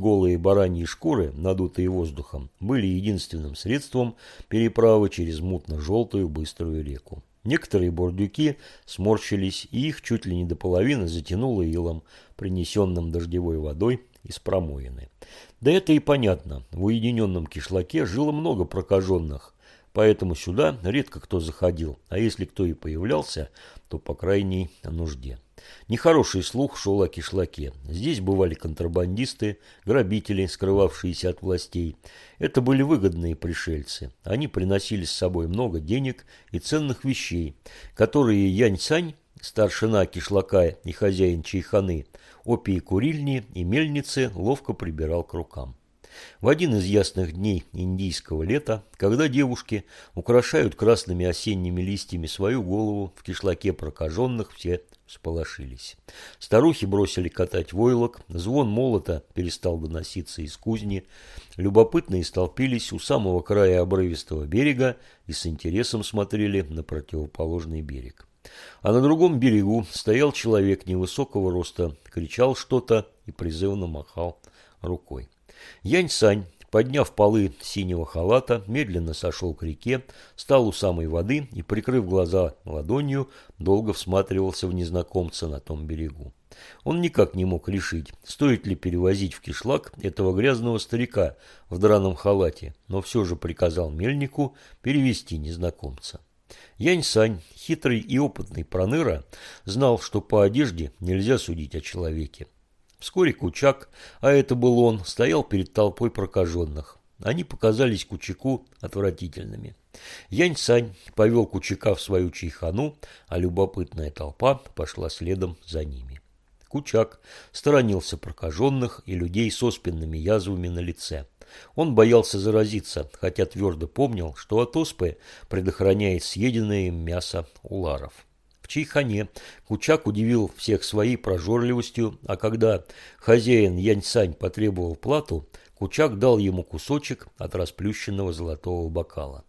голые бараньи шкуры, надутые воздухом, были единственным средством переправы через мутно-желтую быструю реку. Некоторые бордюки сморщились, и их чуть ли не до половины затянуло илом, принесенным дождевой водой из промоины. Да это и понятно, в уединенном кишлаке жило много прокаженных, поэтому сюда редко кто заходил, а если кто и появлялся, то по крайней нужде. Нехороший слух шел о кишлаке. Здесь бывали контрабандисты, грабители, скрывавшиеся от властей. Это были выгодные пришельцы. Они приносили с собой много денег и ценных вещей, которые Янь-Сань, старшина кишлака и хозяин чайханы, опии курильни и мельницы ловко прибирал к рукам. В один из ясных дней индийского лета, когда девушки украшают красными осенними листьями свою голову, в кишлаке прокаженных все сполошились. Старухи бросили катать войлок, звон молота перестал доноситься из кузни. Любопытные столпились у самого края обрывистого берега и с интересом смотрели на противоположный берег. А на другом берегу стоял человек невысокого роста, кричал что-то и призывно махал рукой. Янь-Сань, подняв полы синего халата, медленно сошел к реке, стал у самой воды и, прикрыв глаза ладонью, долго всматривался в незнакомца на том берегу. Он никак не мог решить, стоит ли перевозить в кишлак этого грязного старика в драном халате, но все же приказал мельнику перевести незнакомца. Янь-Сань, хитрый и опытный проныра, знал, что по одежде нельзя судить о человеке. Вскоре Кучак, а это был он, стоял перед толпой прокаженных. Они показались Кучаку отвратительными. Янь-Сань повел Кучака в свою чайхану, а любопытная толпа пошла следом за ними. Кучак сторонился прокаженных и людей с оспенными язвами на лице. Он боялся заразиться, хотя твердо помнил, что от оспы предохраняет съеденное им мясо уларов чайхане Кучак удивил всех своей прожорливостью, а когда хозяин Яньсань потребовал плату, Кучак дал ему кусочек от расплющенного золотого бокала.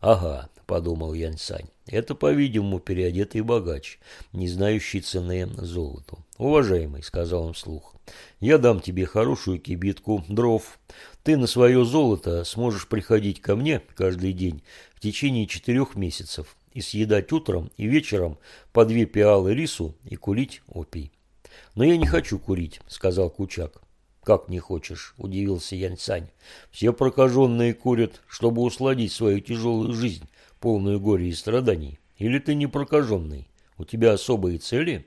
«Ага», – подумал Яньсань, – «это, по-видимому, переодетый богач, не знающий цены золоту». «Уважаемый», – сказал он вслух, – «я дам тебе хорошую кибитку дров. Ты на свое золото сможешь приходить ко мне каждый день в течение четырех месяцев и съедать утром и вечером по две пиалы рису и курить опий. «Но я не хочу курить», – сказал Кучак. «Как не хочешь?» – удивился Яньсань. «Все прокаженные курят, чтобы усладить свою тяжелую жизнь, полную горя и страданий. Или ты не прокаженный? У тебя особые цели?»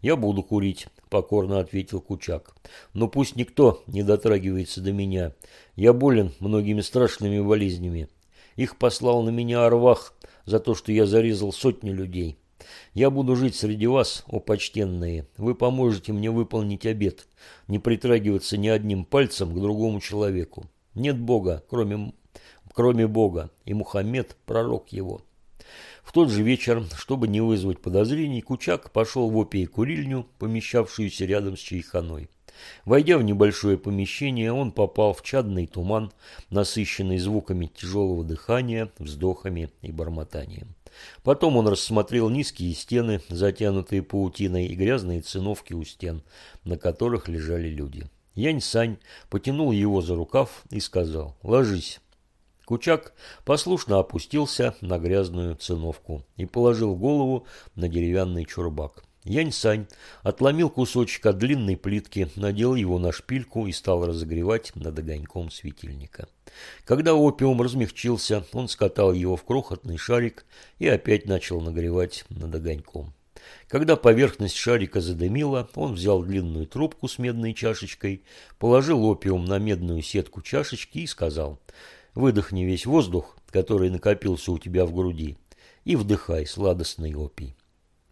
«Я буду курить», – покорно ответил Кучак. «Но пусть никто не дотрагивается до меня. Я болен многими страшными болезнями. Их послал на меня Арвах, за то, что я зарезал сотни людей. Я буду жить среди вас, о почтенные. Вы поможете мне выполнить обет, не притрагиваться ни одним пальцем к другому человеку. Нет Бога, кроме, кроме Бога, и Мухаммед – пророк его». В тот же вечер, чтобы не вызвать подозрений, Кучак пошел в опии курильню, помещавшуюся рядом с чайханой. Войдя в небольшое помещение, он попал в чадный туман, насыщенный звуками тяжелого дыхания, вздохами и бормотанием. Потом он рассмотрел низкие стены, затянутые паутиной, и грязные циновки у стен, на которых лежали люди. Янь-Сань потянул его за рукав и сказал «Ложись». Кучак послушно опустился на грязную циновку и положил голову на деревянный чурбак. Янь-Сань отломил кусочек от длинной плитки, надел его на шпильку и стал разогревать над огоньком светильника. Когда опиум размягчился, он скатал его в крохотный шарик и опять начал нагревать над огоньком. Когда поверхность шарика задымила, он взял длинную трубку с медной чашечкой, положил опиум на медную сетку чашечки и сказал «Выдохни весь воздух, который накопился у тебя в груди, и вдыхай сладостный опий».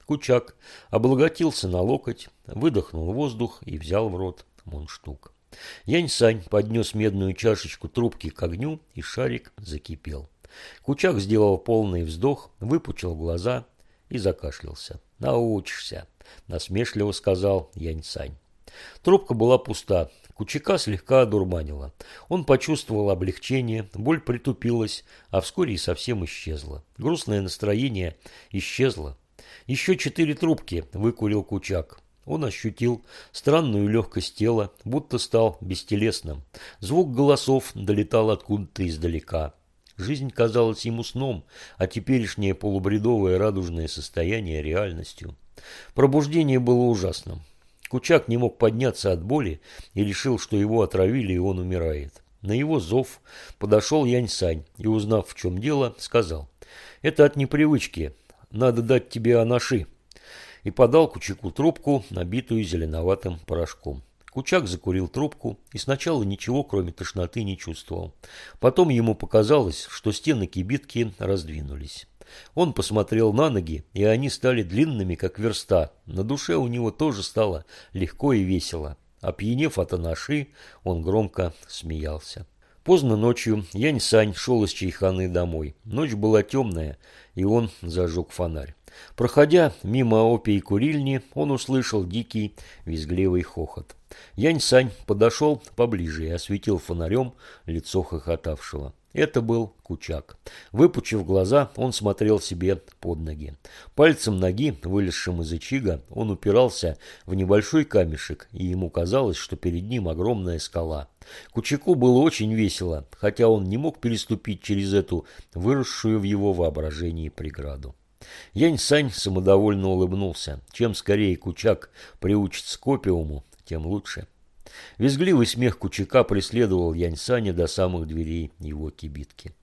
Кучак облаготился на локоть, выдохнул воздух и взял в рот мундштук. Янь-Сань поднес медную чашечку трубки к огню, и шарик закипел. Кучак сделал полный вздох, выпучил глаза и закашлялся. «Научишься», – насмешливо сказал Янь-Сань. Трубка была пуста. Кучака слегка одурманила. Он почувствовал облегчение, боль притупилась, а вскоре и совсем исчезла. Грустное настроение исчезло. Еще четыре трубки выкурил Кучак. Он ощутил странную легкость тела, будто стал бестелесным. Звук голосов долетал откуда-то издалека. Жизнь казалась ему сном, а теперешнее полубредовое радужное состояние – реальностью. Пробуждение было ужасным. Кучак не мог подняться от боли и решил, что его отравили и он умирает. На его зов подошел Янь-Сань и, узнав, в чем дело, сказал, «Это от непривычки, надо дать тебе анаши» и подал Кучаку трубку, набитую зеленоватым порошком. Кучак закурил трубку и сначала ничего, кроме тошноты, не чувствовал. Потом ему показалось, что стены кибитки раздвинулись. Он посмотрел на ноги, и они стали длинными, как верста. На душе у него тоже стало легко и весело. Опьянев от анаши, он громко смеялся. Поздно ночью Янь-Сань шел из Чайханы домой. Ночь была темная, и он зажег фонарь. Проходя мимо опий курильни, он услышал дикий визгливый хохот. Янь-Сань подошел поближе и осветил фонарем лицо хохотавшего. Это был Кучак. Выпучив глаза, он смотрел себе под ноги. Пальцем ноги, вылезшим из ичига, он упирался в небольшой камешек, и ему казалось, что перед ним огромная скала. Кучаку было очень весело, хотя он не мог переступить через эту выросшую в его воображении преграду. Янь-Сань самодовольно улыбнулся. Чем скорее Кучак приучится к опиуму, тем лучше. Визгливый смех Кучака преследовал Янь-Саня до самых дверей его кибитки.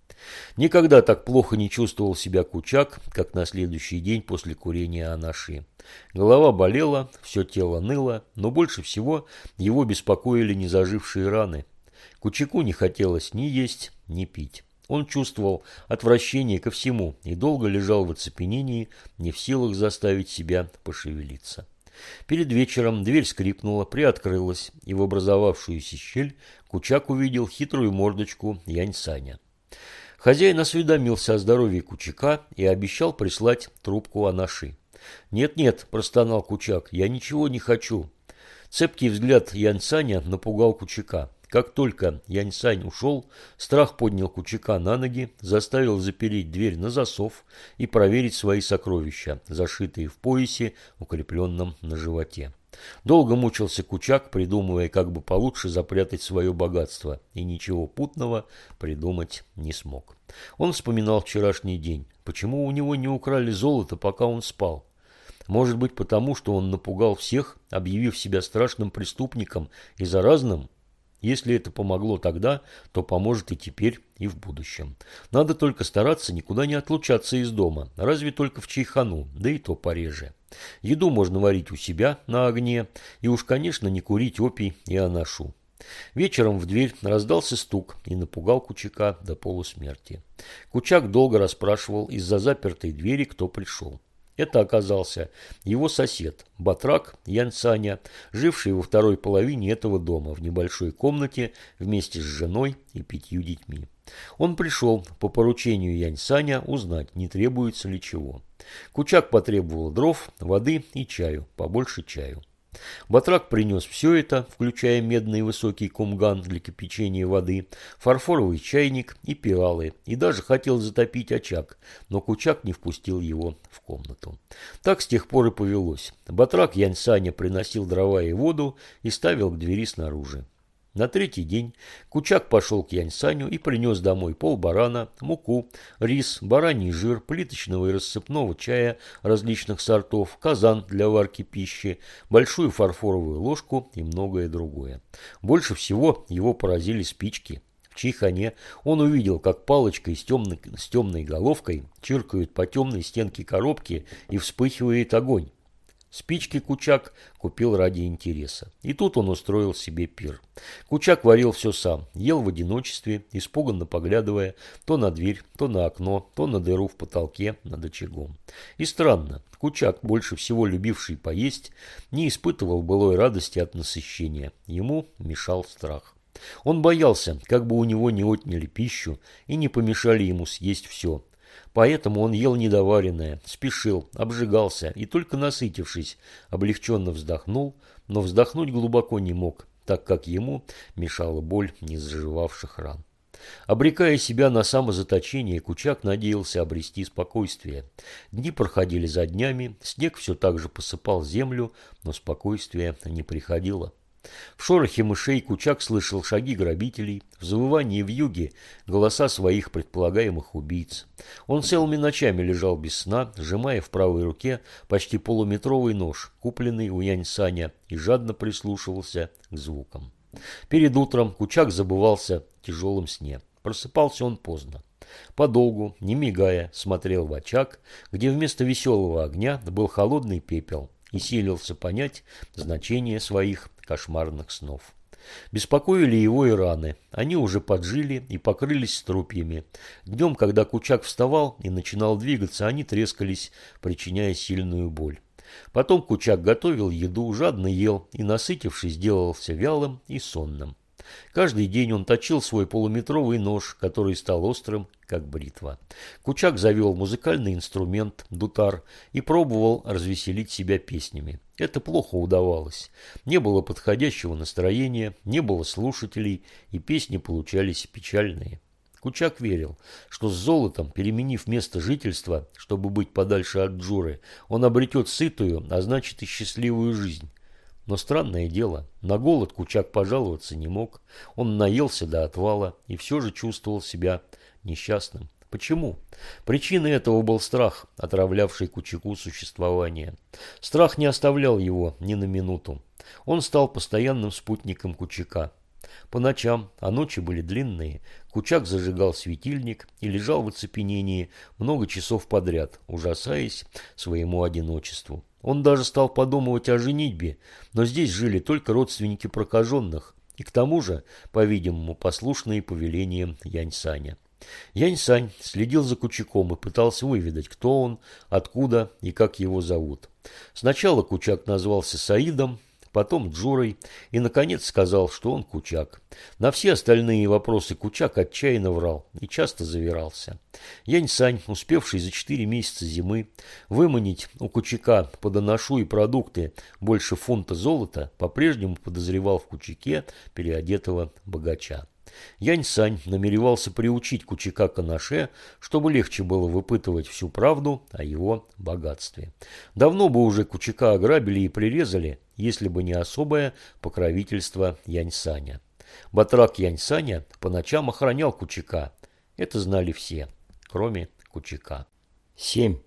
Никогда так плохо не чувствовал себя Кучак, как на следующий день после курения анаши. Голова болела, все тело ныло, но больше всего его беспокоили незажившие раны. Кучаку не хотелось ни есть, ни пить. Он чувствовал отвращение ко всему и долго лежал в оцепенении, не в силах заставить себя пошевелиться. Перед вечером дверь скрипнула, приоткрылась, и в образовавшуюся щель Кучак увидел хитрую мордочку Янь-Саня. Хозяин осведомился о здоровье Кучака и обещал прислать трубку Анаши. «Нет-нет», – простонал Кучак, – «я ничего не хочу». Цепкий взгляд Янь-Саня напугал Кучака. Как только Янь-Сань ушел, страх поднял Кучака на ноги, заставил запереть дверь на засов и проверить свои сокровища, зашитые в поясе, укрепленном на животе. Долго мучился Кучак, придумывая, как бы получше запрятать свое богатство, и ничего путного придумать не смог. Он вспоминал вчерашний день. Почему у него не украли золото, пока он спал? Может быть, потому что он напугал всех, объявив себя страшным преступником и заразным? Если это помогло тогда, то поможет и теперь, и в будущем. Надо только стараться никуда не отлучаться из дома, разве только в чайхану, да и то пореже. Еду можно варить у себя на огне, и уж, конечно, не курить опий и анашу. Вечером в дверь раздался стук и напугал Кучака до полусмерти. Кучак долго расспрашивал из-за запертой двери, кто пришел. Это оказался его сосед, Батрак Янсаня, живший во второй половине этого дома в небольшой комнате вместе с женой и пятью детьми. Он пришел по поручению Яньсаня узнать, не требуется ли чего. Кучак потребовал дров, воды и чаю, побольше чаю. Батрак принес все это, включая медный высокий кумган для кипячения воды, фарфоровый чайник и пиалы, и даже хотел затопить очаг, но Кучак не впустил его в комнату. Так с тех пор и повелось. Батрак Янь Саня приносил дрова и воду и ставил к двери снаружи. На третий день Кучак пошел к Яньсаню и принес домой пол барана, муку, рис, бараний жир, плиточного и рассыпного чая различных сортов, казан для варки пищи, большую фарфоровую ложку и многое другое. Больше всего его поразили спички. В чайхане он увидел, как палочкой с темной, с темной головкой чиркают по темной стенке коробки и вспыхивает огонь. Спички Кучак купил ради интереса. И тут он устроил себе пир. Кучак варил все сам, ел в одиночестве, испуганно поглядывая то на дверь, то на окно, то на дыру в потолке над очагом. И странно, Кучак, больше всего любивший поесть, не испытывал былой радости от насыщения. Ему мешал страх. Он боялся, как бы у него не отняли пищу и не помешали ему съесть все, Поэтому он ел недоваренное, спешил, обжигался и только насытившись, облегченно вздохнул, но вздохнуть глубоко не мог, так как ему мешала боль незаживавших ран. Обрекая себя на самозаточение, Кучак надеялся обрести спокойствие. Дни проходили за днями, снег все так же посыпал землю, но спокойствие не приходило. В шорохе мышей Кучак слышал шаги грабителей, в завывании в юге голоса своих предполагаемых убийц. Он целыми ночами лежал без сна, сжимая в правой руке почти полуметровый нож, купленный у Янь Саня, и жадно прислушивался к звукам. Перед утром Кучак забывался в тяжелом сне. Просыпался он поздно. Подолгу, не мигая, смотрел в очаг, где вместо веселого огня был холодный пепел, и силился понять значение своих кошмарных снов. Беспокоили его и раны. Они уже поджили и покрылись струпьями. Днем, когда Кучак вставал и начинал двигаться, они трескались, причиняя сильную боль. Потом Кучак готовил еду, жадно ел и, насытившись, сделался вялым и сонным. Каждый день он точил свой полуметровый нож, который стал острым, как бритва. Кучак завел музыкальный инструмент, дутар, и пробовал развеселить себя песнями. Это плохо удавалось. Не было подходящего настроения, не было слушателей, и песни получались печальные. Кучак верил, что с золотом, переменив место жительства, чтобы быть подальше от Джуры, он обретет сытую, а значит и счастливую жизнь. Но странное дело, на голод Кучак пожаловаться не мог. Он наелся до отвала и все же чувствовал себя несчастным. Почему? Причиной этого был страх, отравлявший Кучаку существование. Страх не оставлял его ни на минуту. Он стал постоянным спутником Кучака. По ночам, а ночи были длинные, Кучак зажигал светильник и лежал в оцепенении много часов подряд, ужасаясь своему одиночеству. Он даже стал подумывать о женитьбе, но здесь жили только родственники прокаженных, и к тому же, по-видимому, послушные повелениям Янь-Саня. Янь-Сань следил за Кучаком и пытался выведать, кто он, откуда и как его зовут. Сначала Кучак назвался Саидом, потом Джурой и, наконец, сказал, что он Кучак. На все остальные вопросы Кучак отчаянно врал и часто завирался. Янь-Сань, успевший за четыре месяца зимы выманить у Кучака по доношу и продукты больше фунта золота, по-прежнему подозревал в Кучаке переодетого богача. Янь-Сань намеревался приучить Кучака Канаше, чтобы легче было выпытывать всю правду о его богатстве. Давно бы уже Кучака ограбили и прирезали, если бы не особое покровительство Янь-Саня. Батрак Янь-Саня по ночам охранял Кучака. Это знали все, кроме Кучака. 7.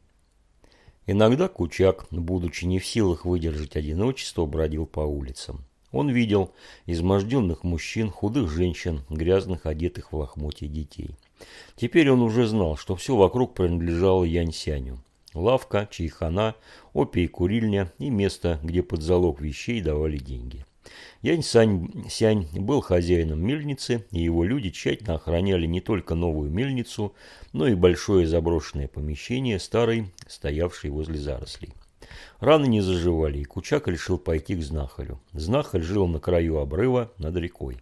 Иногда Кучак, будучи не в силах выдержать одиночество, бродил по улицам. Он видел изможденных мужчин, худых женщин, грязных, одетых в лохмотья детей. Теперь он уже знал, что все вокруг принадлежало Янь-Сяню. Лавка, чайхана, опий курильня и место, где под залог вещей давали деньги. Янь-Сянь был хозяином мельницы, и его люди тщательно охраняли не только новую мельницу, но и большое заброшенное помещение, старой, стоявшей возле зарослей. Раны не заживали, и Кучак решил пойти к знахарю. Знахарь жил на краю обрыва над рекой.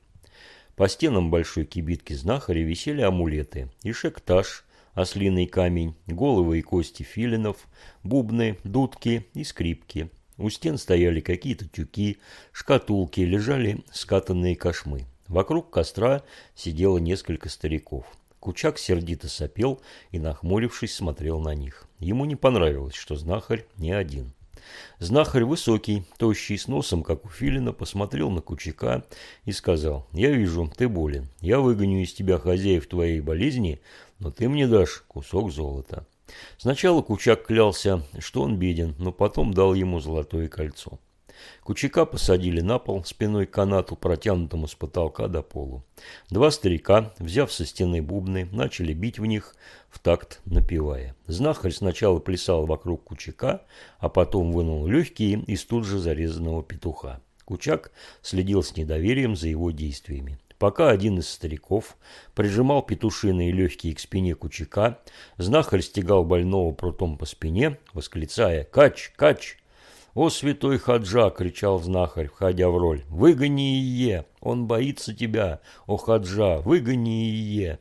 По стенам большой кибитки знахаря висели амулеты и шектаж, ослиный камень, головы и кости филинов, бубны, дудки и скрипки. У стен стояли какие-то тюки, шкатулки, лежали скатанные кошмы. Вокруг костра сидело несколько стариков. Кучак сердито сопел и, нахмурившись, смотрел на них. Ему не понравилось, что знахарь не один. Знахарь высокий, тощий, с носом, как у филина, посмотрел на Кучака и сказал, «Я вижу, ты болен. Я выгоню из тебя хозяев твоей болезни, но ты мне дашь кусок золота». Сначала Кучак клялся, что он беден, но потом дал ему золотое кольцо. Кучака посадили на пол спиной к канату, протянутому с потолка до полу. Два старика, взяв со стены бубны, начали бить в них в такт напевая. Знахарь сначала плясал вокруг Кучака, а потом вынул легкие из тут же зарезанного петуха. Кучак следил с недоверием за его действиями. Пока один из стариков прижимал петушиные легкие к спине Кучака, знахарь стегал больного прутом по спине, восклицая «Кач! Кач!» «О, святой Хаджа!» – кричал знахарь, входя в роль. «Выгони Ие! Он боится тебя! О, Хаджа! Выгони Ие!»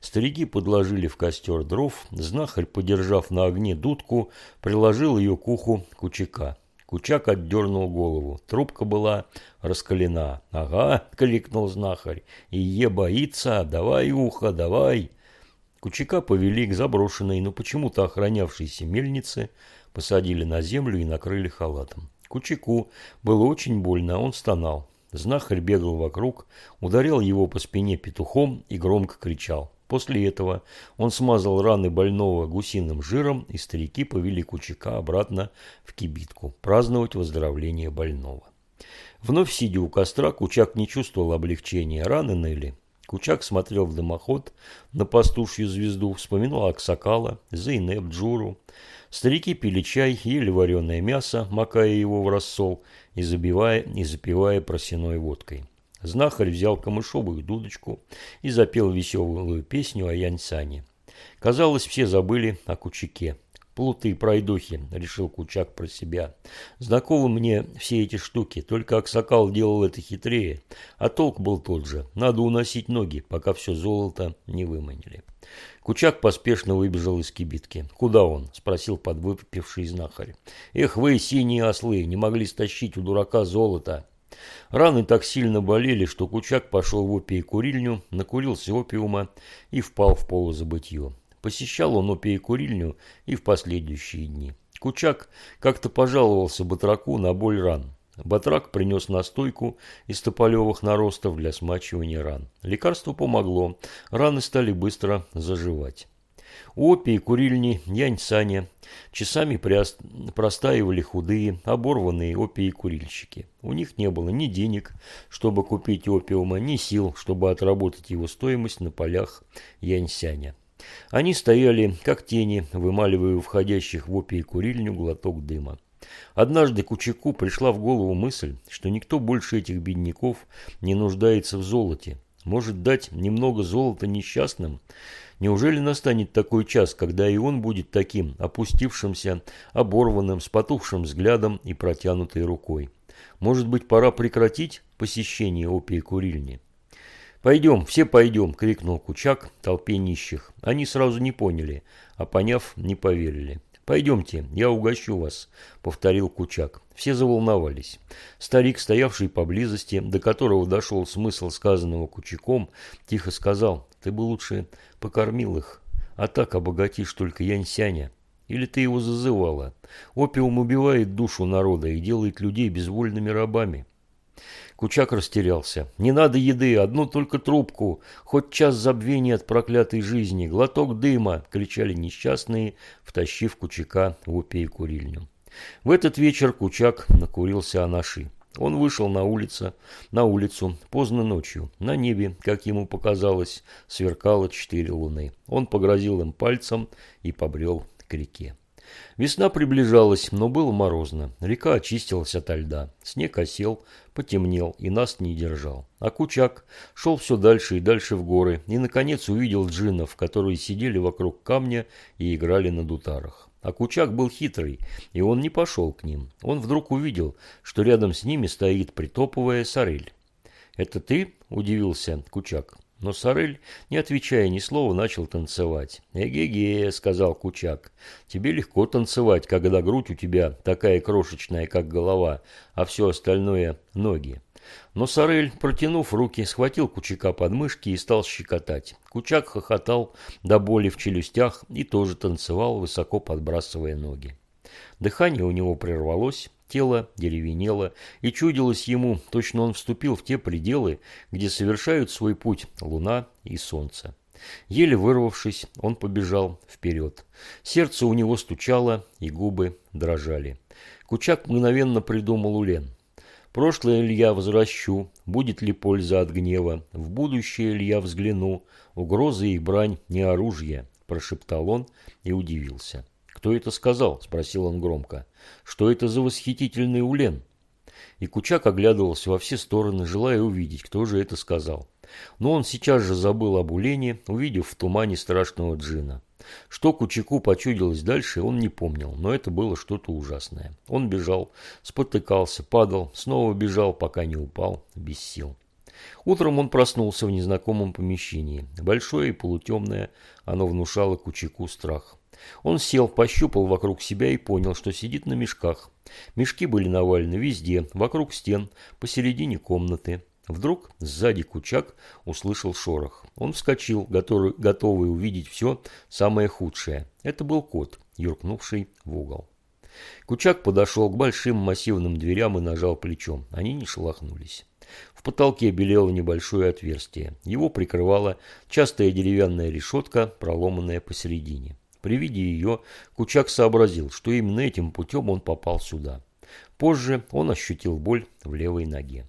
Старики подложили в костер дров, знахарь, подержав на огне дудку, приложил ее к уху Кучака. Кучак отдернул голову. Трубка была раскалена. «Ага!» – крикнул знахарь. «Ие боится! Давай ухо, давай!» Кучака повели к заброшенной, но почему-то охранявшейся мельнице, посадили на землю и накрыли халатом. Кучаку было очень больно, он стонал. Знахарь бегал вокруг, ударял его по спине петухом и громко кричал. После этого он смазал раны больного гусиным жиром, и старики повели Кучака обратно в кибитку праздновать выздоровление больного. Вновь сидя у костра, Кучак не чувствовал облегчения. Раны ныли. Кучак смотрел в дымоход на пастушью звезду, вспоминал Аксакала, Зейнеп, Джуру. Старики пили чай, ели вареное мясо, макая его в рассол и забивая и запивая просеной водкой. Знахарь взял камышовую дудочку и запел веселую песню о Яньсане. Казалось, все забыли о Кучаке. Плуты и пройдохи, решил Кучак про себя. Знакомы мне все эти штуки, только Аксакал делал это хитрее, а толк был тот же. Надо уносить ноги, пока все золото не выманили. Кучак поспешно выбежал из кибитки. «Куда он?» – спросил подвыпивший знахарь. «Эх вы, синие ослы, не могли стащить у дурака золото!» Раны так сильно болели, что Кучак пошел в опий-курильню, накурился опиума и впал в полузабытье. Посещал он опий-курильню и в последующие дни. Кучак как-то пожаловался Батраку на боль ран. Батрак принес настойку из тополевых наростов для смачивания ран. Лекарство помогло, раны стали быстро заживать. У опии курильни Янь-Саня часами простаивали худые, оборванные опии-курильщики. У них не было ни денег, чтобы купить опиума, ни сил, чтобы отработать его стоимость на полях Янь-Сяня. Они стояли, как тени, вымаливая входящих в опии-курильню глоток дыма. Однажды Кучаку пришла в голову мысль, что никто больше этих бедняков не нуждается в золоте. Может дать немного золота несчастным? Неужели настанет такой час, когда и он будет таким, опустившимся, оборванным, с потухшим взглядом и протянутой рукой? Может быть, пора прекратить посещение опии курильни? «Пойдем, все пойдем!» – крикнул Кучак толпе нищих. Они сразу не поняли, а поняв, не поверили. «Пойдемте, я угощу вас», – повторил Кучак. Все заволновались. Старик, стоявший поблизости, до которого дошел смысл сказанного Кучаком, тихо сказал, «Ты бы лучше покормил их, а так обогатишь только Яньсяня. Или ты его зазывала? Опиум убивает душу народа и делает людей безвольными рабами». Кучак растерялся. «Не надо еды, одну только трубку. Хоть час забвения от проклятой жизни, глоток дыма!» – кричали несчастные, втащив Кучака в упей курильню. В этот вечер Кучак накурился анаши. Он вышел на улицу, на улицу поздно ночью. На небе, как ему показалось, сверкало четыре луны. Он погрозил им пальцем и побрел к реке. Весна приближалась, но было морозно. Река очистилась ото льда. Снег осел, потемнел и нас не держал. А Кучак шел все дальше и дальше в горы и, наконец, увидел джиннов, которые сидели вокруг камня и играли на дутарах. А Кучак был хитрый, и он не пошел к ним. Он вдруг увидел, что рядом с ними стоит притопывая сорель. «Это ты?» – удивился Кучак. Но Сорель, не отвечая ни слова, начал танцевать. «Эге-ге», — сказал Кучак, — «тебе легко танцевать, когда грудь у тебя такая крошечная, как голова, а все остальное — ноги». Но Сорель, протянув руки, схватил Кучака под мышки и стал щекотать. Кучак хохотал до боли в челюстях и тоже танцевал, высоко подбрасывая ноги. Дыхание у него прервалось, Тело деревенело, и чудилось ему, точно он вступил в те пределы, где совершают свой путь луна и солнце. Еле вырвавшись, он побежал вперед. Сердце у него стучало, и губы дрожали. Кучак мгновенно придумал Улен. Прошлое ли я возвращу, будет ли польза от гнева, в будущее ли я взгляну, угрозы и брань не оружие, прошептал он и удивился. «Кто это сказал?» – спросил он громко. «Что это за восхитительный улен?» И Кучак оглядывался во все стороны, желая увидеть, кто же это сказал. Но он сейчас же забыл об улене, увидев в тумане страшного джина. Что Кучаку почудилось дальше, он не помнил, но это было что-то ужасное. Он бежал, спотыкался, падал, снова бежал, пока не упал, без сил. Утром он проснулся в незнакомом помещении. Большое и полутемное, оно внушало Кучаку страх. Он сел, пощупал вокруг себя и понял, что сидит на мешках. Мешки были навалены везде, вокруг стен, посередине комнаты. Вдруг сзади Кучак услышал шорох. Он вскочил, готовый, готовый увидеть все самое худшее. Это был кот, юркнувший в угол. Кучак подошел к большим массивным дверям и нажал плечом. Они не шелохнулись. В потолке белело небольшое отверстие. Его прикрывала частая деревянная решетка, проломанная посередине. При виде ее Кучак сообразил, что именно этим путем он попал сюда. Позже он ощутил боль в левой ноге.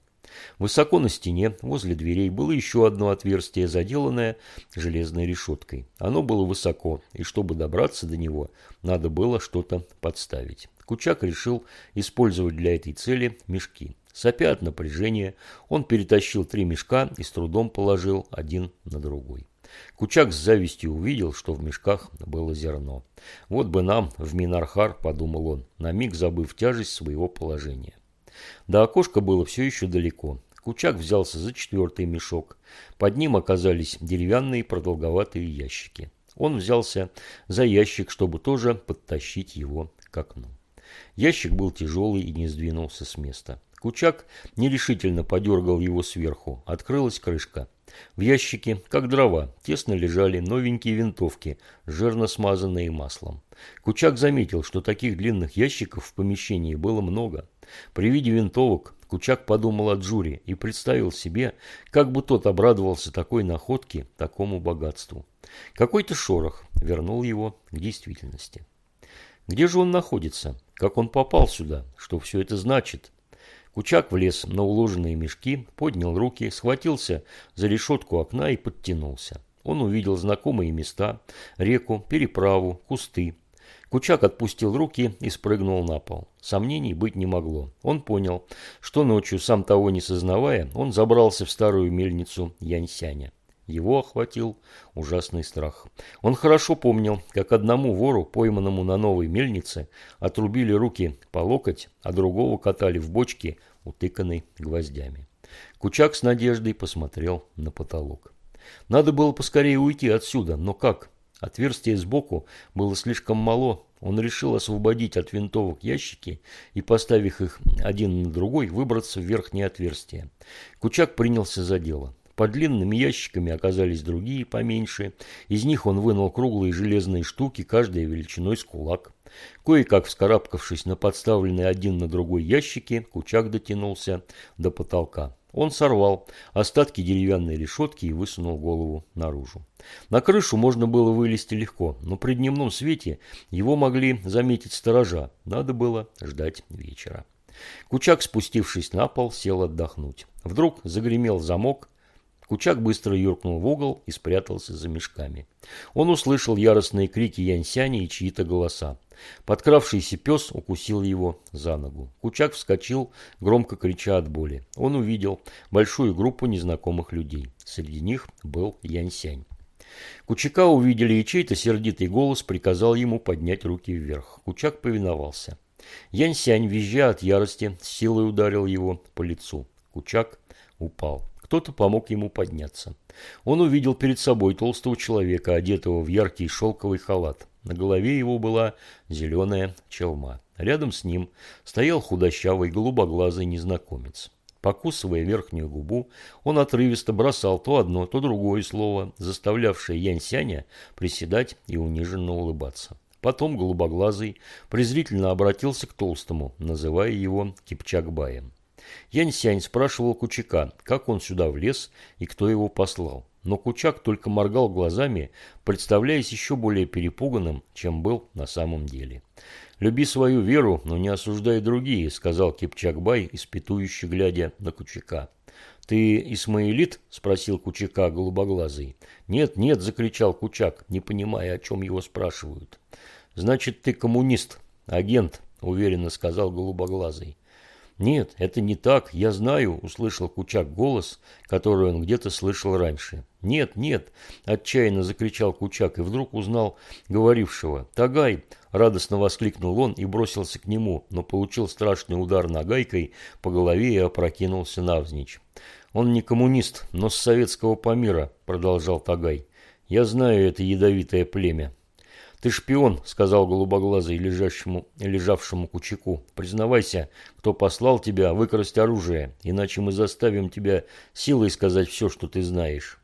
Высоко на стене, возле дверей, было еще одно отверстие, заделанное железной решеткой. Оно было высоко, и чтобы добраться до него, надо было что-то подставить. Кучак решил использовать для этой цели мешки. Сопя от напряжения, он перетащил три мешка и с трудом положил один на другой. Кучак с завистью увидел, что в мешках было зерно. «Вот бы нам в Минархар», – подумал он, на миг забыв тяжесть своего положения. До окошка было все еще далеко. Кучак взялся за четвертый мешок. Под ним оказались деревянные продолговатые ящики. Он взялся за ящик, чтобы тоже подтащить его к окну. Ящик был тяжелый и не сдвинулся с места. Кучак нерешительно подергал его сверху. Открылась крышка. В ящике, как дрова, тесно лежали новенькие винтовки, жирно смазанные маслом. Кучак заметил, что таких длинных ящиков в помещении было много. При виде винтовок Кучак подумал о Джуре и представил себе, как бы тот обрадовался такой находке, такому богатству. Какой-то шорох вернул его к действительности. Где же он находится? Как он попал сюда? Что все это значит? Кучак влез на уложенные мешки, поднял руки, схватился за решетку окна и подтянулся. Он увидел знакомые места, реку, переправу, кусты. Кучак отпустил руки и спрыгнул на пол. Сомнений быть не могло. Он понял, что ночью, сам того не сознавая, он забрался в старую мельницу Яньсяня. Его охватил ужасный страх. Он хорошо помнил, как одному вору, пойманному на новой мельнице, отрубили руки по локоть, а другого катали в бочке, утыканной гвоздями. Кучак с надеждой посмотрел на потолок. Надо было поскорее уйти отсюда, но как? Отверстие сбоку было слишком мало. Он решил освободить от винтовок ящики и, поставив их один на другой, выбраться в верхнее отверстие. Кучак принялся за дело. Под длинными ящиками оказались другие, поменьше. Из них он вынул круглые железные штуки, каждая величиной с кулак. Кое-как вскарабкавшись на подставленные один на другой ящики, Кучак дотянулся до потолка. Он сорвал остатки деревянной решетки и высунул голову наружу. На крышу можно было вылезти легко, но при дневном свете его могли заметить сторожа. Надо было ждать вечера. Кучак, спустившись на пол, сел отдохнуть. Вдруг загремел замок, Кучак быстро юркнул в угол и спрятался за мешками. Он услышал яростные крики Янсяни и чьи-то голоса. Подкравшийся пес укусил его за ногу. Кучак вскочил, громко крича от боли. Он увидел большую группу незнакомых людей. Среди них был Янсянь. Кучака увидели, и чей-то сердитый голос приказал ему поднять руки вверх. Кучак повиновался. Янсянь, визжа от ярости, силой ударил его по лицу. Кучак упал. Кто-то помог ему подняться. Он увидел перед собой толстого человека, одетого в яркий шелковый халат. На голове его была зеленая челма. Рядом с ним стоял худощавый голубоглазый незнакомец. Покусывая верхнюю губу, он отрывисто бросал то одно, то другое слово, заставлявшее Янь-Сяня приседать и униженно улыбаться. Потом голубоглазый презрительно обратился к толстому, называя его Кипчакбаем. Янь-Сянь спрашивал Кучака, как он сюда влез и кто его послал. Но Кучак только моргал глазами, представляясь еще более перепуганным, чем был на самом деле. «Люби свою веру, но не осуждай другие», – сказал Кипчакбай, испытующий, глядя на Кучака. «Ты исмаилит?» – спросил Кучака голубоглазый. «Нет, нет», – закричал Кучак, не понимая, о чем его спрашивают. «Значит, ты коммунист, агент», – уверенно сказал голубоглазый. «Нет, это не так, я знаю», – услышал Кучак голос, который он где-то слышал раньше. «Нет, нет», – отчаянно закричал Кучак и вдруг узнал говорившего. «Тагай!» – радостно воскликнул он и бросился к нему, но получил страшный удар нагайкой по голове и опрокинулся навзничь. «Он не коммунист, но с советского Памира», – продолжал Тагай. «Я знаю это ядовитое племя». «Ты шпион», — сказал голубоглазый лежащему, лежавшему кучаку. «Признавайся, кто послал тебя выкрасть оружие, иначе мы заставим тебя силой сказать все, что ты знаешь».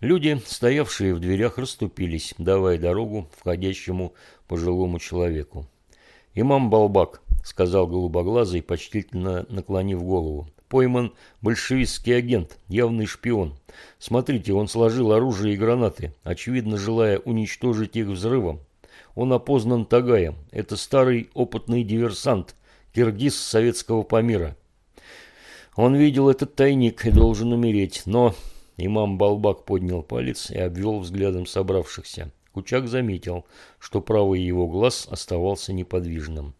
Люди, стоявшие в дверях, расступились, давая дорогу входящему пожилому человеку. «Имам Балбак», — сказал голубоглазый, почтительно наклонив голову. «Пойман большевистский агент, явный шпион. Смотрите, он сложил оружие и гранаты, очевидно, желая уничтожить их взрывом. Он опознан Тагаем. Это старый опытный диверсант, киргиз советского Памира. Он видел этот тайник и должен умереть, но Имам Балбак поднял палец и обвел взглядом собравшихся. Кучак заметил, что правый его глаз оставался неподвижным.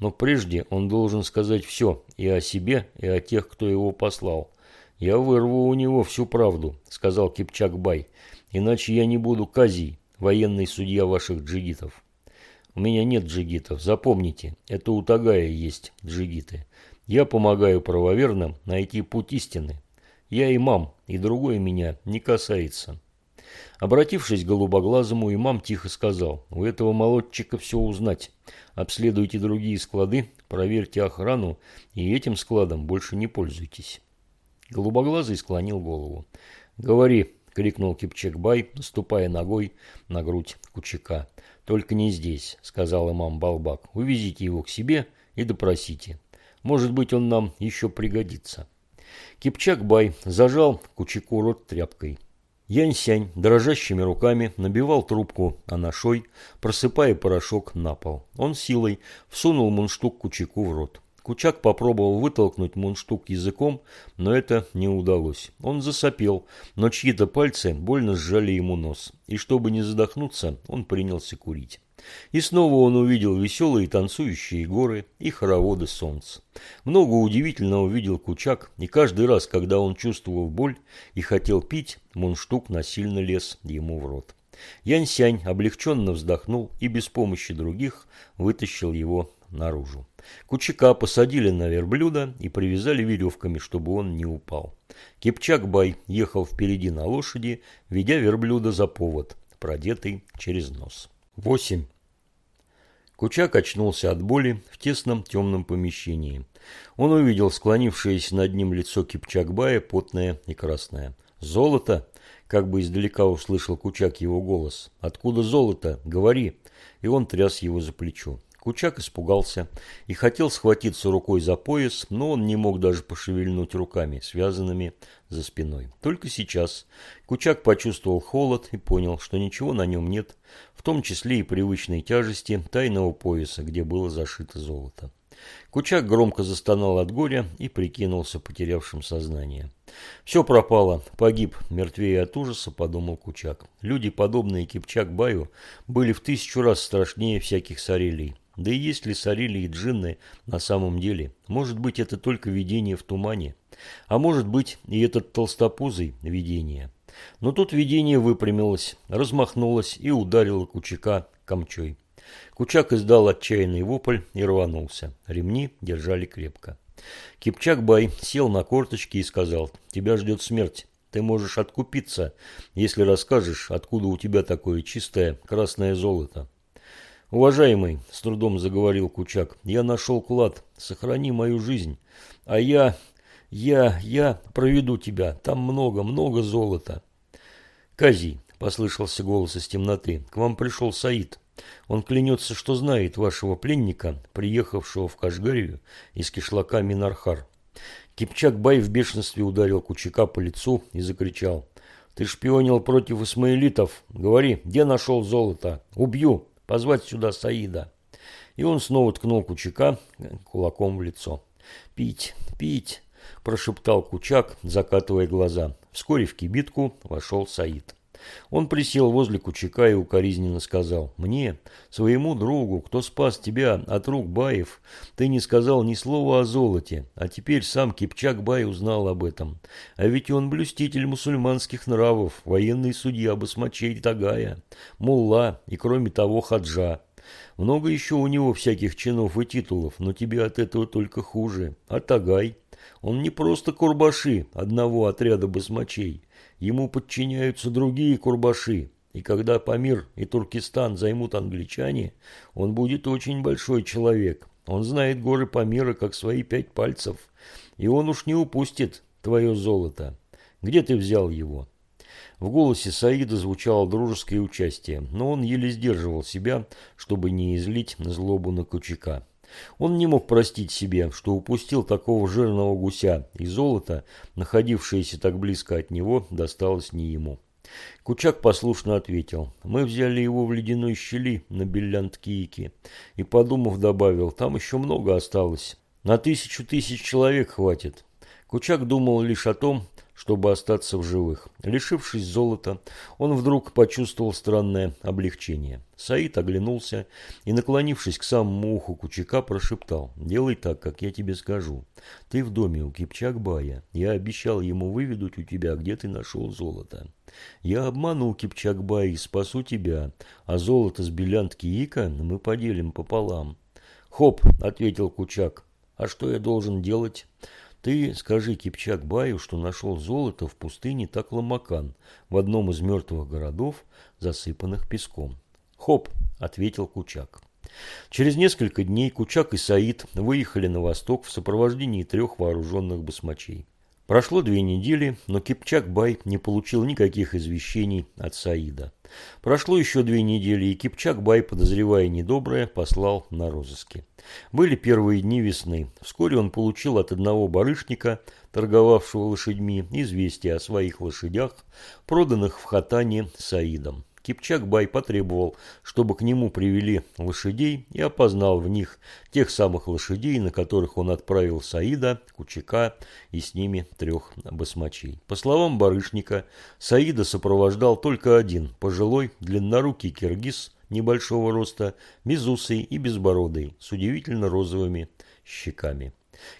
Но прежде он должен сказать все и о себе, и о тех, кто его послал. «Я вырву у него всю правду», — сказал Кипчак Бай, — «иначе я не буду казий, военный судья ваших джигитов». «У меня нет джигитов, запомните, это у Тагая есть джигиты. Я помогаю правоверным найти путь истины, я имам, и другое меня не касается. Обратившись к голубоглазому, имам тихо сказал, у этого молодчика все узнать. Обследуйте другие склады, проверьте охрану, и этим складом больше не пользуйтесь. Голубоглазый склонил голову. «Говори!» — крикнул Кипчекбай, наступая ногой на грудь Кучака. «Только не здесь», — сказал имам Балбак. «Увезите его к себе и допросите. Может быть, он нам еще пригодится». Кипчак-бай зажал Кучаку рот тряпкой. Янь-сянь дрожащими руками набивал трубку анашой, просыпая порошок на пол. Он силой всунул мундштук Кучаку в рот. Кучак попробовал вытолкнуть мундштук языком, но это не удалось. Он засопел, но чьи-то пальцы больно сжали ему нос. И чтобы не задохнуться, он принялся курить. И снова он увидел веселые танцующие горы и хороводы солнца. Много удивительного увидел Кучак, и каждый раз, когда он чувствовал боль и хотел пить, мунштук насильно лез ему в рот. Янь-сянь облегченно вздохнул и без помощи других вытащил его наружу. Кучака посадили на верблюда и привязали веревками, чтобы он не упал. Кипчак-бай ехал впереди на лошади, ведя верблюда за повод, продетый через нос. 8. Кучак очнулся от боли в тесном темном помещении. Он увидел склонившееся над ним лицо Кипчакбая, потное и красное. «Золото!» – как бы издалека услышал Кучак его голос. «Откуда золото? Говори!» И он тряс его за плечо. Кучак испугался и хотел схватиться рукой за пояс, но он не мог даже пошевельнуть руками, связанными за спиной. Только сейчас Кучак почувствовал холод и понял, что ничего на нем нет, в том числе и привычной тяжести тайного пояса, где было зашито золото. Кучак громко застонал от горя и прикинулся потерявшим сознание. «Все пропало, погиб, мертвее от ужаса», – подумал Кучак. Люди, подобные Кипчак-Баю, были в тысячу раз страшнее всяких сорелей. Да и есть ли сорели и джинны на самом деле? Может быть, это только видение в тумане. А может быть, и этот толстопузый видение. Но тут видение выпрямилось, размахнулось и ударило Кучака камчой. Кучак издал отчаянный вопль и рванулся. Ремни держали крепко. Кипчак-бай сел на корточки и сказал, «Тебя ждет смерть. Ты можешь откупиться, если расскажешь, откуда у тебя такое чистое красное золото». «Уважаемый», – с трудом заговорил Кучак, – «я нашел клад. Сохрани мою жизнь. А я, я, я проведу тебя. Там много, много золота». «Кази», – послышался голос из темноты, – «к вам пришел Саид. Он клянется, что знает вашего пленника, приехавшего в Кашгарию из кишлака Минархар». Кипчак-бай в бешенстве ударил Кучака по лицу и закричал. «Ты шпионил против исмаилитов. Говори, где нашел золото? Убью!» Позвать сюда Саида. И он снова ткнул Кучака кулаком в лицо. «Пить, пить!» – прошептал Кучак, закатывая глаза. Вскоре в кибитку вошел Саид. Он присел возле Кучака и укоризненно сказал, «Мне, своему другу, кто спас тебя от рук Баев, ты не сказал ни слова о золоте, а теперь сам Кипчак Бай узнал об этом. А ведь он блюститель мусульманских нравов, военный судья басмачей Тагая, мулла и, кроме того, хаджа. Много еще у него всяких чинов и титулов, но тебе от этого только хуже. А Тагай? Он не просто курбаши одного отряда басмачей». Ему подчиняются другие курбаши. И когда Памир и Туркестан займут англичане, он будет очень большой человек. Он знает горы Памира как свои пять пальцев. И он уж не упустит твое золото. Где ты взял его?» В голосе Саида звучало дружеское участие, но он еле сдерживал себя, чтобы не излить злобу на Кучака. Он не мог простить себе, что упустил такого жирного гуся, и золото, находившееся так близко от него, досталось не ему. Кучак послушно ответил. Мы взяли его в ледяной щели на Беллянт-Киике. И, подумав, добавил, там еще много осталось. На тысячу тысяч человек хватит. Кучак думал лишь о том, чтобы остаться в живых. Лишившись золота, он вдруг почувствовал странное облегчение. Саид оглянулся и, наклонившись к самому уху Кучака, прошептал «Делай так, как я тебе скажу. Ты в доме у Кипчак-бая. Я обещал ему выведуть у тебя, где ты нашел золото. Я обману Кипчак-бая и спасу тебя, а золото с белянтки Ика мы поделим пополам». «Хоп!» – ответил Кучак. «А что я должен делать?» Ты скажи Кипчак Баю, что нашел золото в пустыне Такламакан, в одном из мертвых городов, засыпанных песком. Хоп, ответил Кучак. Через несколько дней Кучак и Саид выехали на восток в сопровождении трех вооруженных басмачей. Прошло две недели, но Кипчак-бай не получил никаких извещений от Саида. Прошло еще две недели, и Кипчак-бай, подозревая недоброе, послал на розыски. Были первые дни весны. Вскоре он получил от одного барышника, торговавшего лошадьми, известие о своих лошадях, проданных в Хатане Саидом. Кипчак-бай потребовал, чтобы к нему привели лошадей и опознал в них тех самых лошадей, на которых он отправил Саида, Кучака и с ними трех басмачей. По словам барышника, Саида сопровождал только один, пожилой, длиннорукий киргиз небольшого роста, безусый и безбородый, с удивительно розовыми щеками.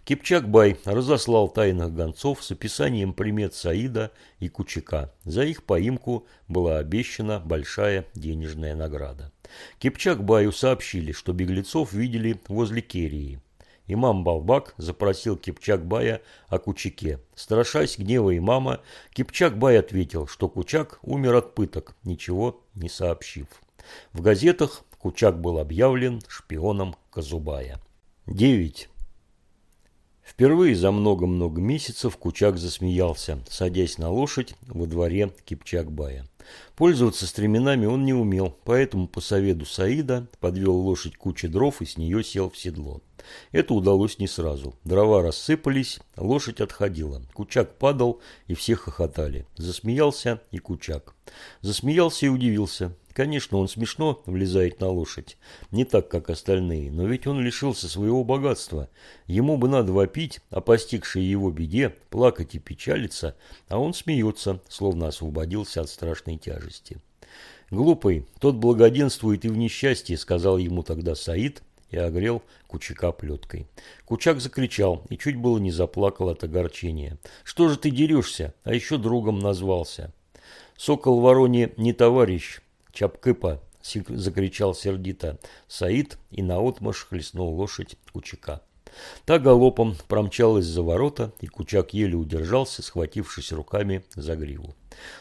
Кипчак-бай разослал тайных гонцов с описанием примет Саида и Кучака. За их поимку была обещана большая денежная награда. Кипчак-баю сообщили, что беглецов видели возле Керии. Имам Балбак запросил Кипчак-бая о Кучаке. Страшась гнева имама, Кипчак-бай ответил, что Кучак умер от пыток, ничего не сообщив. В газетах Кучак был объявлен шпионом Казубая. 9. Впервые за много-много месяцев Кучак засмеялся, садясь на лошадь во дворе Кипчак-бая. Пользоваться стременами он не умел, поэтому по совету Саида подвел лошадь куче дров и с нее сел в седло. Это удалось не сразу. Дрова рассыпались, лошадь отходила. Кучак падал, и все хохотали. Засмеялся и Кучак. Засмеялся и удивился. Конечно, он смешно влезает на лошадь, не так, как остальные, но ведь он лишился своего богатства. Ему бы надо вопить, о постигшей его беде, плакать и печалиться, а он смеется, словно освободился от страшной тяжести. «Глупый, тот благоденствует и в несчастье», — сказал ему тогда Саид и огрел Кучака плеткой. Кучак закричал и чуть было не заплакал от огорчения. «Что же ты дерешься? А еще другом назвался». «Сокол вороне не товарищ», «Чапкыпа!» – закричал сердито Саид и наотмашь хлестнул лошадь Кучака. Та галопом промчалась за ворота, и Кучак еле удержался, схватившись руками за гриву.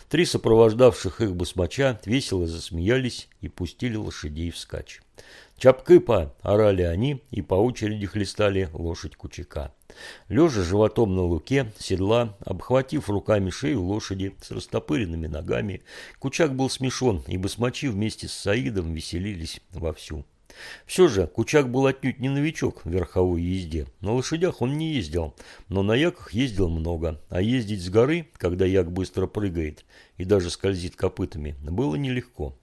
Три сопровождавших их басмача весело засмеялись и пустили лошадей вскачь. «Чапкыпа!» – орали они и по очереди хлестали лошадь Кучака. Лежа животом на луке, седла, обхватив руками шею лошади с растопыренными ногами, Кучак был смешон, и басмачи вместе с Саидом веселились вовсю. Все же Кучак был отнюдь не новичок в верховой езде. На лошадях он не ездил, но на яках ездил много, а ездить с горы, когда як быстро прыгает и даже скользит копытами, было нелегко.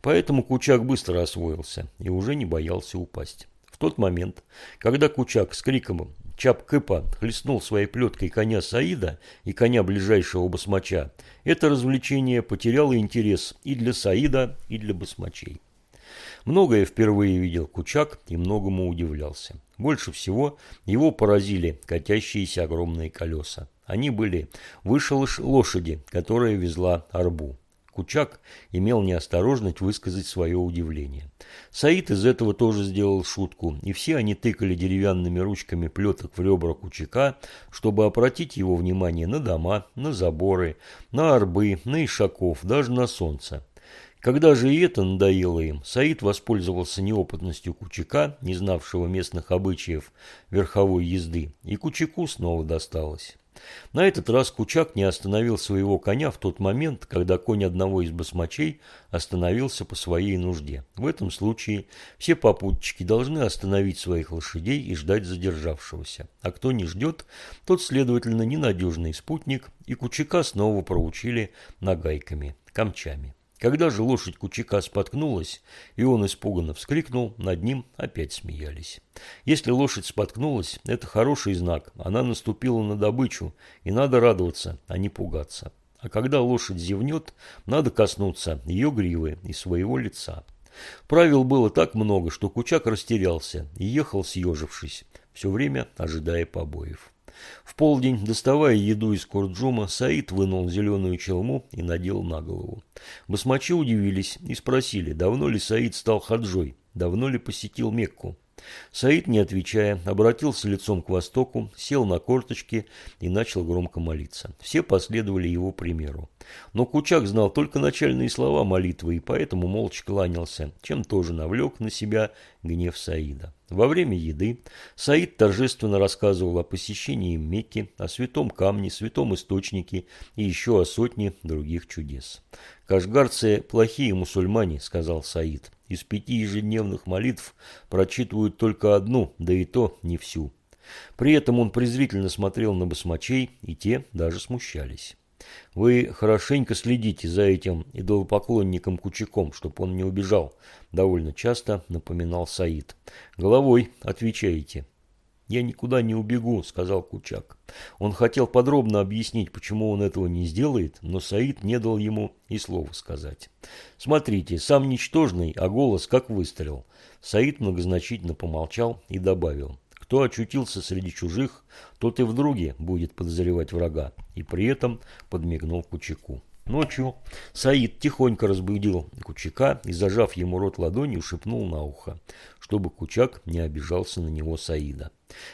Поэтому Кучак быстро освоился и уже не боялся упасть. В тот момент, когда Кучак с криком Чап-Кыпа хлестнул своей плеткой коня Саида и коня ближайшего басмача, это развлечение потеряло интерес и для Саида, и для басмачей. Многое впервые видел Кучак и многому удивлялся. Больше всего его поразили катящиеся огромные колеса. Они были выше лошади, которая везла арбу. Кучак имел неосторожность высказать свое удивление. Саид из этого тоже сделал шутку, и все они тыкали деревянными ручками плеток в ребра Кучака, чтобы обратить его внимание на дома, на заборы, на арбы, на ишаков, даже на солнце. Когда же и это надоело им, Саид воспользовался неопытностью Кучака, не знавшего местных обычаев верховой езды, и Кучаку снова досталось. На этот раз Кучак не остановил своего коня в тот момент, когда конь одного из басмачей остановился по своей нужде. В этом случае все попутчики должны остановить своих лошадей и ждать задержавшегося. А кто не ждет, тот, следовательно, ненадежный спутник, и Кучака снова проучили нагайками, камчами. Когда же лошадь Кучака споткнулась, и он испуганно вскрикнул, над ним опять смеялись. Если лошадь споткнулась, это хороший знак, она наступила на добычу, и надо радоваться, а не пугаться. А когда лошадь зевнет, надо коснуться ее гривы и своего лица. Правил было так много, что Кучак растерялся и ехал съежившись, все время ожидая побоев. В полдень, доставая еду из корджума, Саид вынул зеленую челму и надел на голову. Басмачи удивились и спросили, давно ли Саид стал хаджой, давно ли посетил Мекку. Саид, не отвечая, обратился лицом к востоку, сел на корточки и начал громко молиться. Все последовали его примеру. Но Кучак знал только начальные слова молитвы и поэтому молча кланялся, чем тоже навлек на себя гнев Саида. Во время еды Саид торжественно рассказывал о посещении Мекки, о святом камне, святом источнике и еще о сотне других чудес. «Кашгарцы – плохие мусульмане», – сказал Саид. «Из пяти ежедневных молитв прочитывают только одну, да и то не всю». При этом он презрительно смотрел на басмачей, и те даже смущались. Вы хорошенько следите за этим идолопоклонником Кучаком, чтобы он не убежал, довольно часто напоминал Саид. Головой отвечаете. «Я никуда не убегу», – сказал Кучак. Он хотел подробно объяснить, почему он этого не сделает, но Саид не дал ему и слова сказать. «Смотрите, сам ничтожный, а голос как выстрел». Саид многозначительно помолчал и добавил. Кто очутился среди чужих, тот и в друге будет подозревать врага, и при этом подмигнул Кучаку. Ночью Саид тихонько разбудил Кучака и, зажав ему рот ладонью, шепнул на ухо, чтобы Кучак не обижался на него Саида.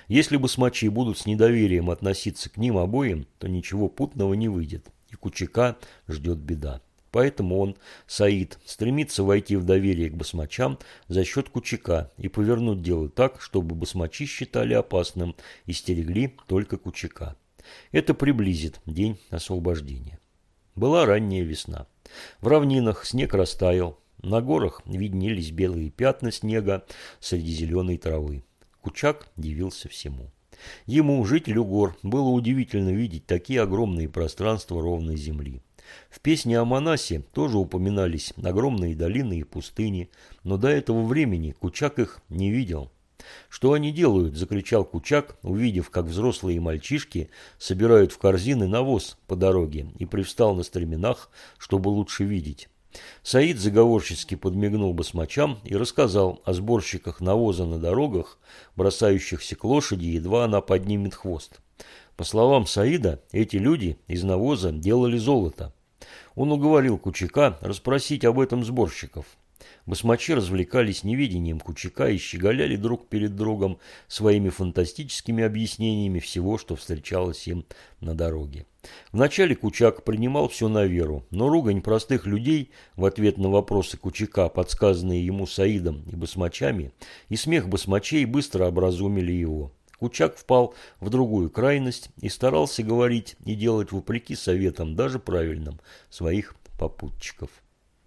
Если бы смачи будут с недоверием относиться к ним обоим, то ничего путного не выйдет, и Кучака ждет беда. Поэтому он, Саид, стремится войти в доверие к басмачам за счет Кучака и повернуть дело так, чтобы басмачи считали опасным и стерегли только Кучака. Это приблизит день освобождения. Была ранняя весна. В равнинах снег растаял, на горах виднелись белые пятна снега среди зеленой травы. Кучак дивился всему. Ему, жителю гор, было удивительно видеть такие огромные пространства ровной земли. В песне о Манасе тоже упоминались огромные долины и пустыни, но до этого времени Кучак их не видел. «Что они делают?» – закричал Кучак, увидев, как взрослые мальчишки собирают в корзины навоз по дороге и привстал на стременах, чтобы лучше видеть. Саид заговорчески подмигнул басмачам и рассказал о сборщиках навоза на дорогах, бросающихся к лошади, едва она поднимет хвост. По словам Саида, эти люди из навоза делали золото. Он уговорил Кучака расспросить об этом сборщиков. Басмачи развлекались неведением Кучака и щеголяли друг перед другом своими фантастическими объяснениями всего, что встречалось им на дороге. Вначале Кучак принимал все на веру, но ругань простых людей в ответ на вопросы Кучака, подсказанные ему Саидом и басмачами, и смех басмачей быстро образумили его. Кучак впал в другую крайность и старался говорить и делать вопреки советам, даже правильным, своих попутчиков.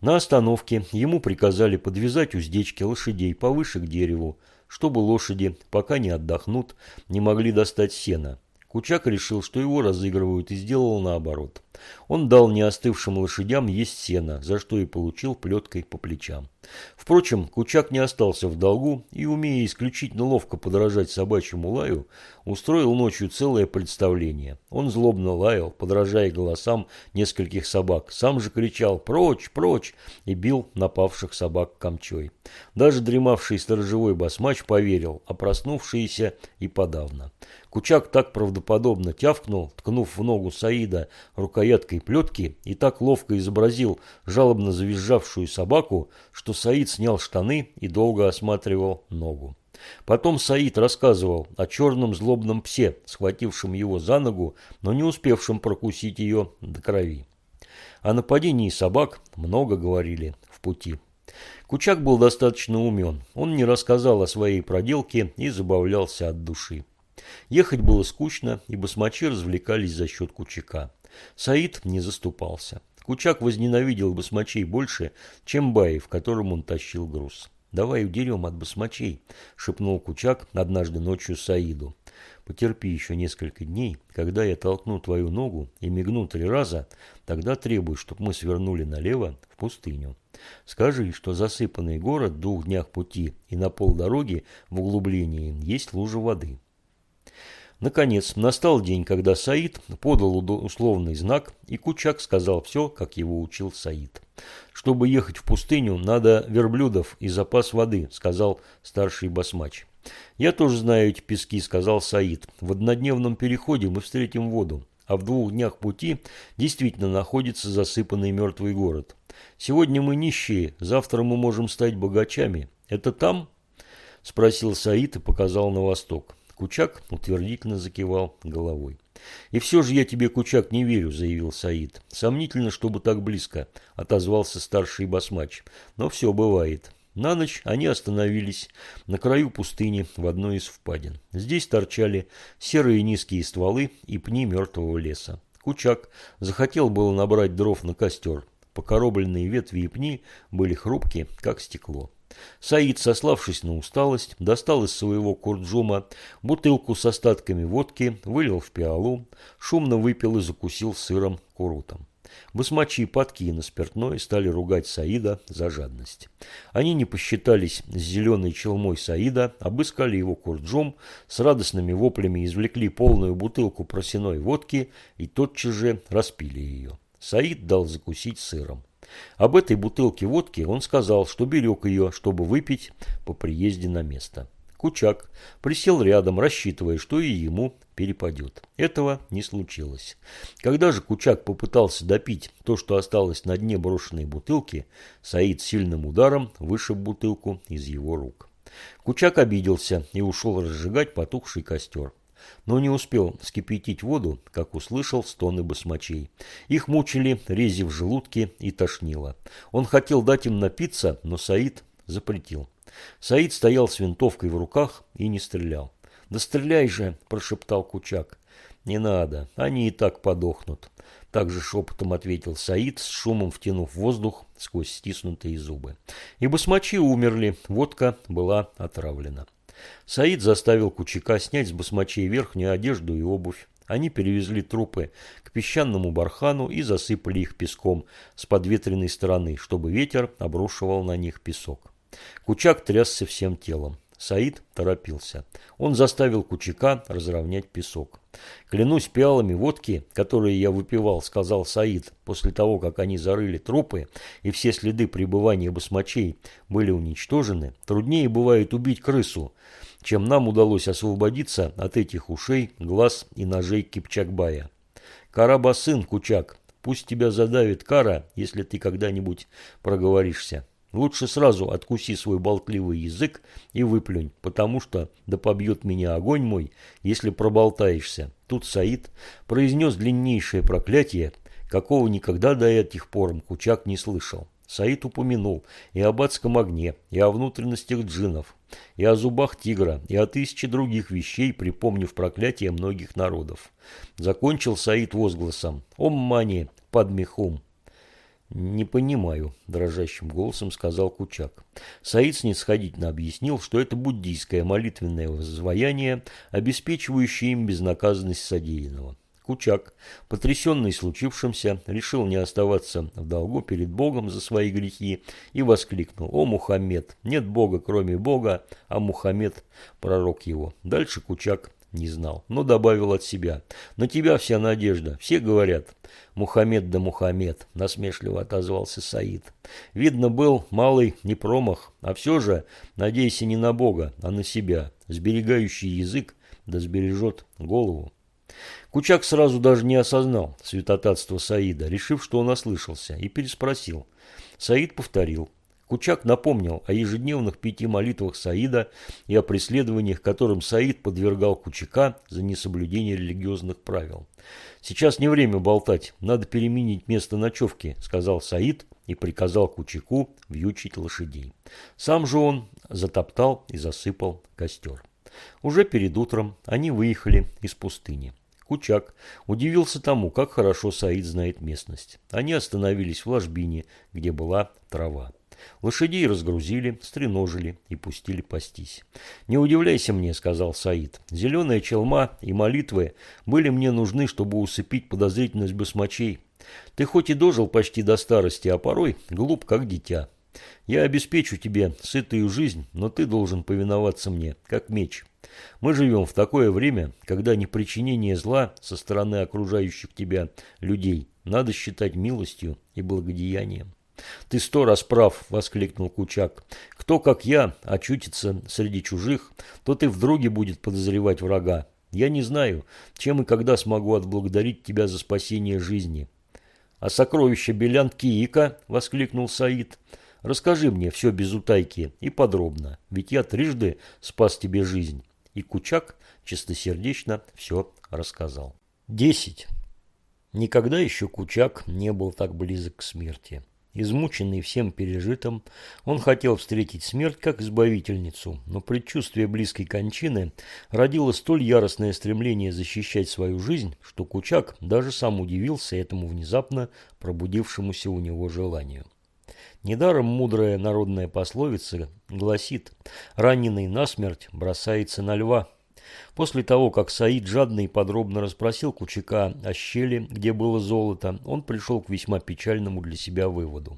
На остановке ему приказали подвязать уздечки лошадей повыше к дереву, чтобы лошади, пока не отдохнут, не могли достать сена. Кучак решил, что его разыгрывают, и сделал наоборот. Он дал неостывшим лошадям есть сено, за что и получил плеткой по плечам. Впрочем, Кучак не остался в долгу и, умея исключительно ловко подражать собачьему лаю, устроил ночью целое представление. Он злобно лаял, подражая голосам нескольких собак, сам же кричал «Прочь! Прочь!» и бил напавших собак камчой. Даже дремавший сторожевой басмач поверил, а проснувшиеся и подавно. Кучак так правдоподобно тявкнул, ткнув в ногу Саида рукояткой плетки и так ловко изобразил жалобно завизжавшую собаку, что Саид снял штаны и долго осматривал ногу. Потом Саид рассказывал о черном злобном псе, схватившем его за ногу, но не успевшем прокусить ее до крови. О нападении собак много говорили пути. Кучак был достаточно умен. Он не рассказал о своей проделке и забавлялся от души. Ехать было скучно, и басмачи развлекались за счет Кучака. Саид не заступался. Кучак возненавидел басмачей больше, чем Баев, которым он тащил груз. «Давай удерем от басмачей», – шепнул Кучак однажды ночью Саиду. «Потерпи еще несколько дней. Когда я толкну твою ногу и мигну три раза, тогда требуй, чтобы мы свернули налево в пустыню. Скажи, что засыпанный город в двух днях пути и на полдороги в углублении есть лужа воды». Наконец, настал день, когда Саид подал условный знак, и Кучак сказал все, как его учил Саид. «Чтобы ехать в пустыню, надо верблюдов и запас воды», – сказал старший басмач. «Я тоже знаю эти пески», – сказал Саид. «В однодневном переходе мы встретим воду, а в двух днях пути действительно находится засыпанный мертвый город. Сегодня мы нищие, завтра мы можем стать богачами. Это там?» – спросил Саид и показал на восток. Кучак утвердительно закивал головой. «И все же я тебе, Кучак, не верю», – заявил Саид. «Сомнительно, чтобы так близко», – отозвался старший басмач. «Но все бывает». На ночь они остановились на краю пустыни в одной из впадин. Здесь торчали серые низкие стволы и пни мертвого леса. Кучак захотел было набрать дров на костер. Покоробленные ветви и пни были хрупкие, как стекло. Саид, сославшись на усталость, достал из своего курджума бутылку с остатками водки, вылил в пиалу, шумно выпил и закусил сыром курутом. Басмачи, подки на спиртное стали ругать Саида за жадность. Они не посчитались с зеленой челмой Саида, обыскали его курджом, с радостными воплями извлекли полную бутылку просеной водки и тотчас же распили ее. Саид дал закусить сыром. Об этой бутылке водки он сказал, что берег ее, чтобы выпить по приезде на место. Кучак присел рядом, рассчитывая, что и ему перепадет. Этого не случилось. Когда же Кучак попытался допить то, что осталось на дне брошенной бутылки, Саид сильным ударом вышиб бутылку из его рук. Кучак обиделся и ушел разжигать потухший костер но не успел скипятить воду, как услышал стоны басмачей. Их мучили рези в желудке и тошнило. Он хотел дать им напиться, но Саид запретил. Саид стоял с винтовкой в руках и не стрелял. «Да стреляй же!» – прошептал Кучак. «Не надо, они и так подохнут», – также шепотом ответил Саид, с шумом втянув воздух сквозь стиснутые зубы. И басмачи умерли, водка была отравлена. Саид заставил Кучака снять с басмачей верхнюю одежду и обувь. Они перевезли трупы к песчаному бархану и засыпали их песком с подветренной стороны, чтобы ветер обрушивал на них песок. Кучак трясся всем телом. Саид торопился. Он заставил Кучака разровнять песок. «Клянусь пиалами водки, которые я выпивал», — сказал Саид, после того, как они зарыли трупы, и все следы пребывания басмачей были уничтожены, труднее бывает убить крысу, чем нам удалось освободиться от этих ушей, глаз и ножей Кипчакбая. «Карабасын, Кучак, пусть тебя задавит кара, если ты когда-нибудь проговоришься». Лучше сразу откуси свой болтливый язык и выплюнь, потому что да побьет меня огонь мой, если проболтаешься. Тут Саид произнес длиннейшее проклятие, какого никогда до этих пор Кучак не слышал. Саид упомянул и об адском огне, и о внутренностях джинов, и о зубах тигра, и о тысяче других вещей, припомнив проклятие многих народов. Закончил Саид возгласом «Ом мани падмихум». «Не понимаю», – дрожащим голосом сказал Кучак. Саид снисходительно объяснил, что это буддийское молитвенное воззвояние, обеспечивающее им безнаказанность содеянного. Кучак, потрясенный случившимся, решил не оставаться в долгу перед Богом за свои грехи и воскликнул «О, Мухаммед! Нет Бога, кроме Бога, а Мухаммед – пророк его». Дальше Кучак не знал, но добавил от себя. «На тебя вся надежда. Все говорят. Мухаммед да Мухаммед», – насмешливо отозвался Саид. «Видно, был малый не промах, а все же надейся не на Бога, а на себя. Сберегающий язык да сбережет голову». Кучак сразу даже не осознал святотатство Саида, решив, что он ослышался, и переспросил. Саид повторил. Кучак напомнил о ежедневных пяти молитвах Саида и о преследованиях, которым Саид подвергал Кучака за несоблюдение религиозных правил. «Сейчас не время болтать, надо переменить место ночевки», – сказал Саид и приказал Кучаку вьючить лошадей. Сам же он затоптал и засыпал костер. Уже перед утром они выехали из пустыни. Кучак удивился тому, как хорошо Саид знает местность. Они остановились в ложбине, где была трава. Лошадей разгрузили, стреножили и пустили пастись. «Не удивляйся мне», — сказал Саид. «Зеленая челма и молитвы были мне нужны, чтобы усыпить подозрительность басмачей. Ты хоть и дожил почти до старости, а порой глуп, как дитя. Я обеспечу тебе сытую жизнь, но ты должен повиноваться мне, как меч. Мы живем в такое время, когда непричинение зла со стороны окружающих тебя людей надо считать милостью и благодеянием. «Ты сто раз прав!» – воскликнул Кучак. «Кто, как я, очутится среди чужих, тот и в будет подозревать врага. Я не знаю, чем и когда смогу отблагодарить тебя за спасение жизни». «А сокровище Белян Киика!» – воскликнул Саид. «Расскажи мне все без утайки и подробно, ведь я трижды спас тебе жизнь». И Кучак чистосердечно все рассказал. Десять. Никогда еще Кучак не был так близок к смерти. Измученный всем пережитым, он хотел встретить смерть как избавительницу, но предчувствие близкой кончины родило столь яростное стремление защищать свою жизнь, что Кучак даже сам удивился этому внезапно пробудившемуся у него желанию. Недаром мудрая народная пословица гласит «раненый насмерть бросается на льва». После того, как Саид жадно и подробно расспросил Кучака о щели, где было золото, он пришел к весьма печальному для себя выводу.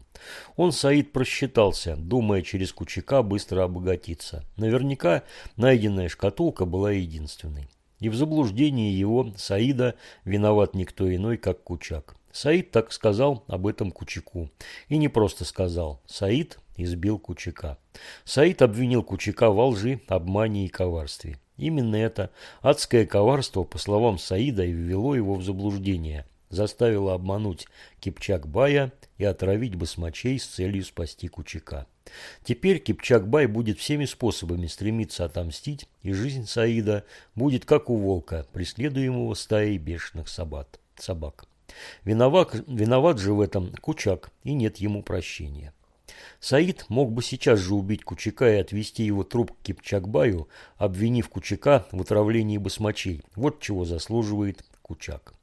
Он, Саид, просчитался, думая через Кучака быстро обогатиться. Наверняка найденная шкатулка была единственной. И в заблуждении его, Саида, виноват никто иной, как Кучак. Саид так сказал об этом Кучаку. И не просто сказал. Саид избил Кучака. Саид обвинил Кучака во лжи, обмане и коварстве. Именно это адское коварство, по словам Саида, и ввело его в заблуждение, заставило обмануть Кипчак-бая и отравить басмачей с целью спасти Кучака. Теперь Кипчак-бай будет всеми способами стремиться отомстить, и жизнь Саида будет как у волка, преследуемого стаей бешеных собак. Виноват, виноват же в этом Кучак, и нет ему прощения. Саид мог бы сейчас же убить Кучака и отвезти его труп к Кипчакбаю, обвинив Кучака в отравлении басмачей. Вот чего заслуживает Кучак.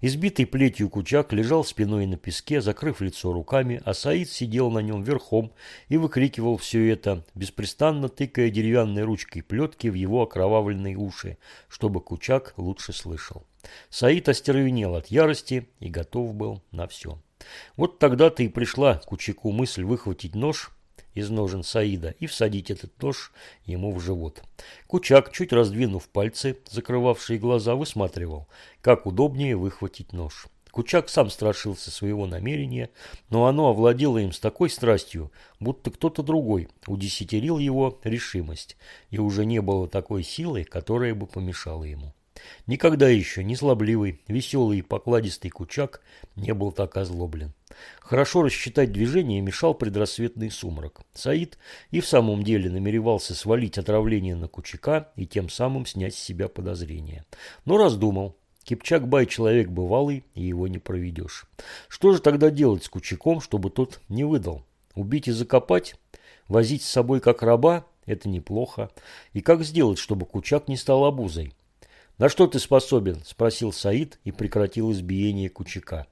Избитый плетью Кучак лежал спиной на песке, закрыв лицо руками, а Саид сидел на нем верхом и выкрикивал все это, беспрестанно тыкая деревянной ручкой плетки в его окровавленные уши, чтобы Кучак лучше слышал. Саид остервенел от ярости и готов был на все. Вот тогда-то и пришла Кучаку мысль выхватить нож из ножен Саида и всадить этот нож ему в живот. Кучак, чуть раздвинув пальцы, закрывавшие глаза, высматривал, как удобнее выхватить нож. Кучак сам страшился своего намерения, но оно овладело им с такой страстью, будто кто-то другой удесятерил его решимость, и уже не было такой силы, которая бы помешала ему. Никогда еще незлобливый, веселый и покладистый Кучак не был так озлоблен. Хорошо рассчитать движение мешал предрассветный сумрак. Саид и в самом деле намеревался свалить отравление на Кучака и тем самым снять с себя подозрения. Но раздумал. Кипчак-бай человек бывалый, и его не проведешь. Что же тогда делать с Кучаком, чтобы тот не выдал? Убить и закопать? Возить с собой как раба? Это неплохо. И как сделать, чтобы Кучак не стал обузой? «На что ты способен?» – спросил Саид и прекратил избиение Кучака.